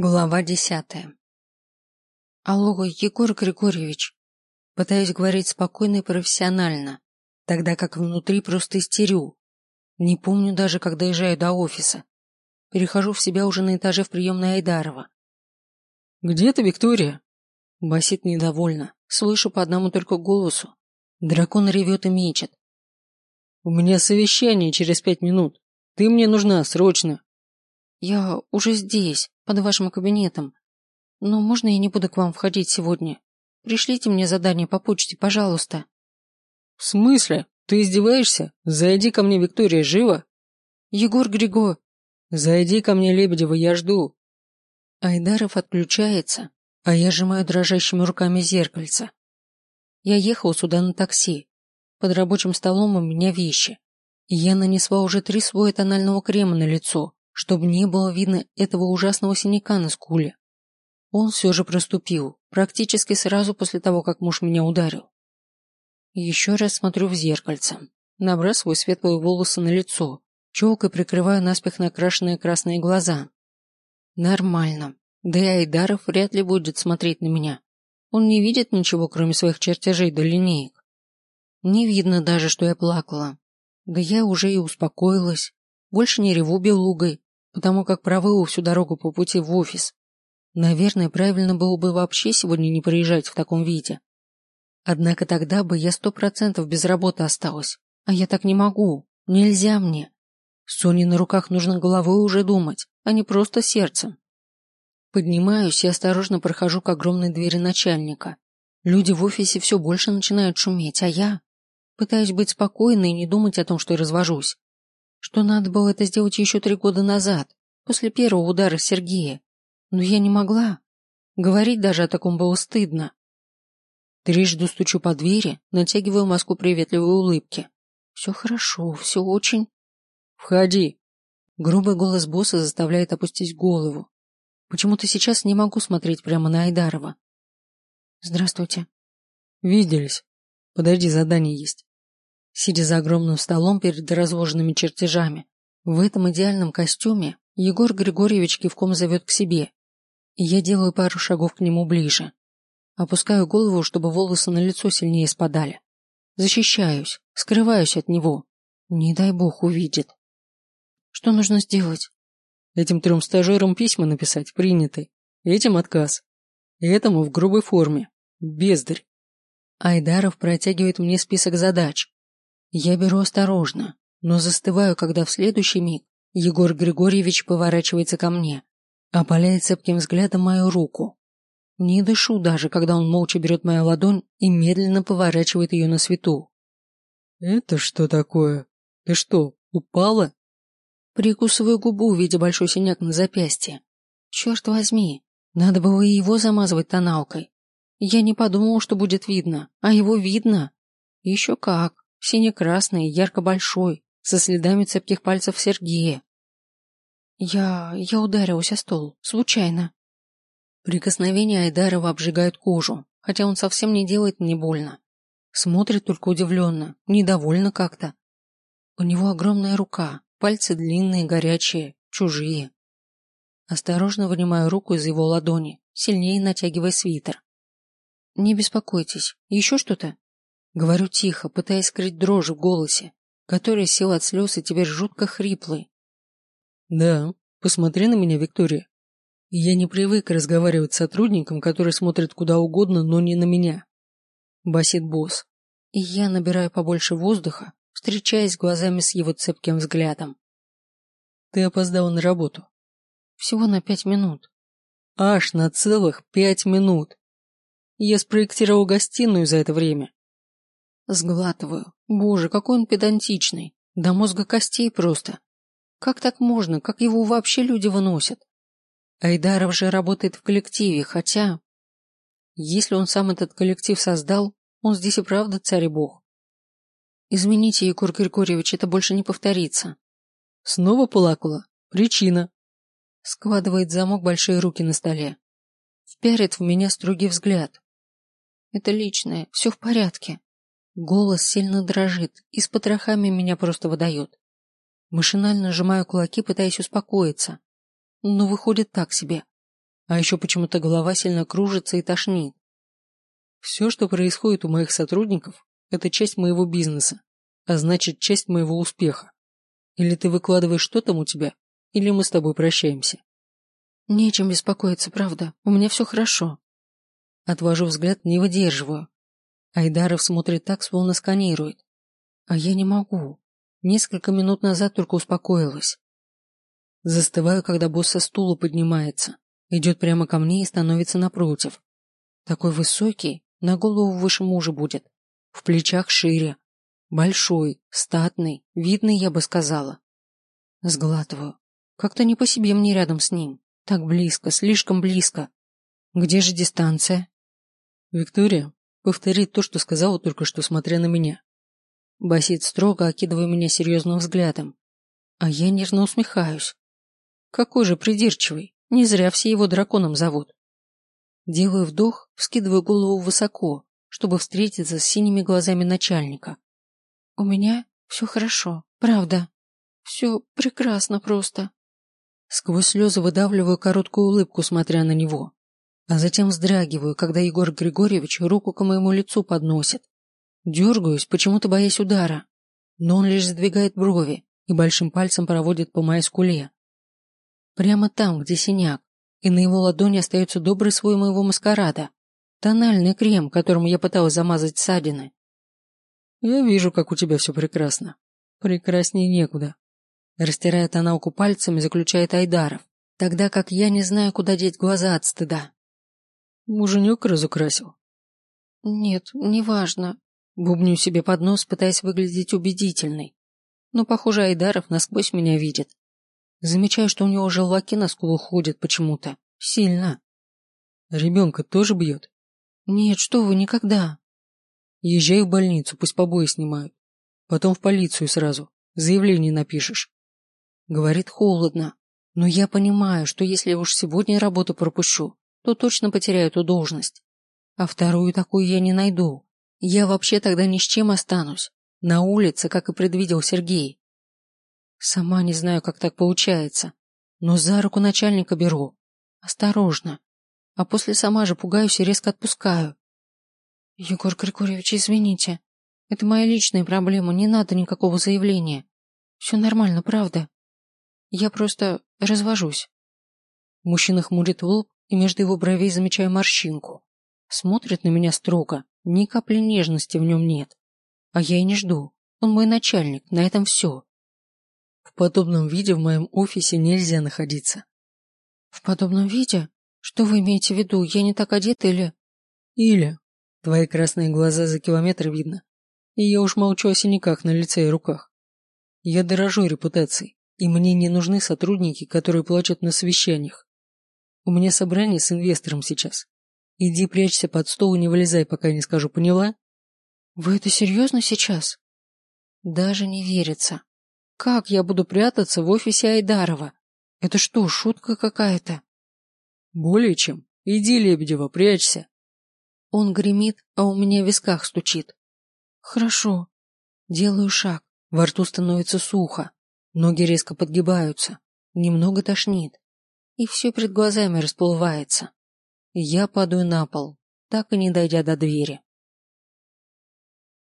Глава десятая. Алло, Егор Григорьевич. Пытаюсь говорить спокойно и профессионально, тогда как внутри просто истерю. Не помню даже, как доезжаю до офиса. Перехожу в себя уже на этаже в приемной Айдарова. «Где ты, Виктория?» Басит недовольно. Слышу по одному только голосу. Дракон ревет и мечет. «У меня совещание через пять минут. Ты мне нужна срочно». «Я уже здесь, под вашим кабинетом. Но можно я не буду к вам входить сегодня? Пришлите мне задание по почте, пожалуйста». «В смысле? Ты издеваешься? Зайди ко мне, Виктория, живо?» «Егор Григо...» «Зайди ко мне, Лебедева, я жду». Айдаров отключается, а я сжимаю дрожащими руками зеркальце. Я ехал сюда на такси. Под рабочим столом у меня вещи. Я нанесла уже три слоя тонального крема на лицо, чтобы не было видно этого ужасного синяка на скуле. Он все же проступил, практически сразу после того, как муж меня ударил. Еще раз смотрю в зеркальце, набрасываю светлые волосы на лицо, челкой прикрываю наспех накрашенные красные глаза. Нормально. Да и Айдаров вряд ли будет смотреть на меня. Он не видит ничего, кроме своих чертежей до линеек. Не видно даже, что я плакала. Да я уже и успокоилась. Больше не реву белугой, потому как провыл всю дорогу по пути в офис. Наверное, правильно было бы вообще сегодня не приезжать в таком виде. Однако тогда бы я сто процентов без работы осталась. А я так не могу. Нельзя мне. Соне на руках нужно головой уже думать, а не просто сердцем. Поднимаюсь и осторожно прохожу к огромной двери начальника. Люди в офисе все больше начинают шуметь, а я пытаюсь быть спокойной и не думать о том, что развожусь что надо было это сделать еще три года назад, после первого удара Сергея. Но я не могла. Говорить даже о таком было стыдно. Трижды стучу по двери, натягиваю маску приветливой улыбки. Все хорошо, все очень... Входи. Грубый голос босса заставляет опустить голову. Почему-то сейчас не могу смотреть прямо на Айдарова. Здравствуйте. Виделись. Подожди, задание есть сидя за огромным столом перед разложенными чертежами. В этом идеальном костюме Егор Григорьевич кивком зовет к себе, и я делаю пару шагов к нему ближе. Опускаю голову, чтобы волосы на лицо сильнее спадали. Защищаюсь, скрываюсь от него. Не дай бог увидит. Что нужно сделать? Этим трем стажерам письма написать приняты. Этим отказ. Этому в грубой форме. Бездарь. Айдаров протягивает мне список задач. Я беру осторожно, но застываю, когда в следующий миг Егор Григорьевич поворачивается ко мне, опаляет цепким взглядом мою руку. Не дышу даже, когда он молча берет мою ладонь и медленно поворачивает ее на свету. «Это что такое? Ты что, упала?» Прикусываю губу, видя большой синяк на запястье. Черт возьми, надо было и его замазывать тоналкой. Я не подумал, что будет видно, а его видно. Еще как. Сине-красный, ярко-большой, со следами цепких пальцев Сергея. Я... я ударилась о стол. Случайно. Прикосновения Айдарова обжигают кожу, хотя он совсем не делает мне больно. Смотрит только удивленно, недовольно как-то. У него огромная рука, пальцы длинные, горячие, чужие. Осторожно вынимаю руку из его ладони, сильнее натягивая свитер. Не беспокойтесь. Еще что-то? Говорю тихо, пытаясь скрыть дрожь в голосе, которая села от слез и теперь жутко хриплый. Да, посмотри на меня, Виктория. Я не привык разговаривать с сотрудником, который смотрит куда угодно, но не на меня. Басит босс. И я набираю побольше воздуха, встречаясь глазами с его цепким взглядом. Ты опоздала на работу. Всего на пять минут. Аж на целых пять минут. Я спроектировал гостиную за это время. Сглатываю. Боже, какой он педантичный. До мозга костей просто. Как так можно? Как его вообще люди выносят? Айдаров же работает в коллективе, хотя... Если он сам этот коллектив создал, он здесь и правда царь и бог. Извините, Егор Григорьевич, это больше не повторится. Снова плакала? Причина? Складывает замок большие руки на столе. Впярит в меня строгий взгляд. Это личное, все в порядке. Голос сильно дрожит и с потрохами меня просто выдает. Машинально сжимаю кулаки, пытаясь успокоиться. Но выходит так себе. А еще почему-то голова сильно кружится и тошнит. Все, что происходит у моих сотрудников, это часть моего бизнеса, а значит, часть моего успеха. Или ты выкладываешь, что там у тебя, или мы с тобой прощаемся. Нечем беспокоиться, правда. У меня все хорошо. Отвожу взгляд, не выдерживаю. Айдаров смотрит так, словно сканирует. А я не могу. Несколько минут назад только успокоилась. Застываю, когда босс со стула поднимается, идет прямо ко мне и становится напротив. Такой высокий, на голову выше мужа будет, в плечах шире, большой, статный, видный, я бы сказала. Сглатываю. Как-то не по себе мне рядом с ним. Так близко, слишком близко. Где же дистанция? Виктория, повтори то, что сказала только что, смотря на меня. Басит строго, окидывая меня серьезным взглядом. А я нервно усмехаюсь. Какой же придирчивый. Не зря все его драконом зовут. Делаю вдох, вскидываю голову высоко, чтобы встретиться с синими глазами начальника. У меня все хорошо, правда. Все прекрасно просто. Сквозь слезы выдавливаю короткую улыбку, смотря на него. А затем вздрагиваю, когда Егор Григорьевич руку к моему лицу подносит. Дергаюсь, почему-то боясь удара. Но он лишь сдвигает брови и большим пальцем проводит по моей скуле. Прямо там, где синяк, и на его ладони остается добрый свой моего маскарада. Тональный крем, которым я пыталась замазать ссадины. Я вижу, как у тебя все прекрасно. Прекраснее некуда. Растирая тоналку пальцами, заключает Айдаров, тогда как я не знаю, куда деть глаза от стыда. Муженек разукрасил. Нет, неважно. Бубню себе под нос, пытаясь выглядеть убедительной. Но, похоже, Айдаров насквозь меня видит. Замечаю, что у него желваки на скулу ходят почему-то. Сильно. Ребенка тоже бьет? Нет, что вы, никогда. Езжай в больницу, пусть побои снимают. Потом в полицию сразу. Заявление напишешь. Говорит холодно. Но я понимаю, что если уж сегодня работу пропущу, то точно потеряю эту должность. А вторую такую я не найду. Я вообще тогда ни с чем останусь. На улице, как и предвидел Сергей. Сама не знаю, как так получается. Но за руку начальника беру. Осторожно. А после сама же пугаюсь и резко отпускаю. Егор Григорьевич, извините. Это моя личная проблема, не надо никакого заявления. Все нормально, правда? Я просто развожусь. Мужчина хмурит лоб, и между его бровей замечаю морщинку. Смотрит на меня строго, ни капли нежности в нем нет. А я и не жду. Он мой начальник, на этом все. В подобном виде в моем офисе нельзя находиться. В подобном виде? Что вы имеете в виду? Я не так одет или... Или. Твои красные глаза за километр видно. И я уж молчу о синяках на лице и руках. Я дорожу репутацией, и мне не нужны сотрудники, которые плачут на совещаниях. У меня собрание с инвестором сейчас. Иди прячься под стол и не вылезай, пока я не скажу, поняла? Вы это серьезно сейчас? Даже не верится. Как я буду прятаться в офисе Айдарова? Это что, шутка какая-то? Более чем. Иди, Лебедева, прячься. Он гремит, а у меня в висках стучит. Хорошо. Делаю шаг. Во рту становится сухо. Ноги резко подгибаются. Немного тошнит. И все перед глазами расплывается. Я падаю на пол, так и не дойдя до двери.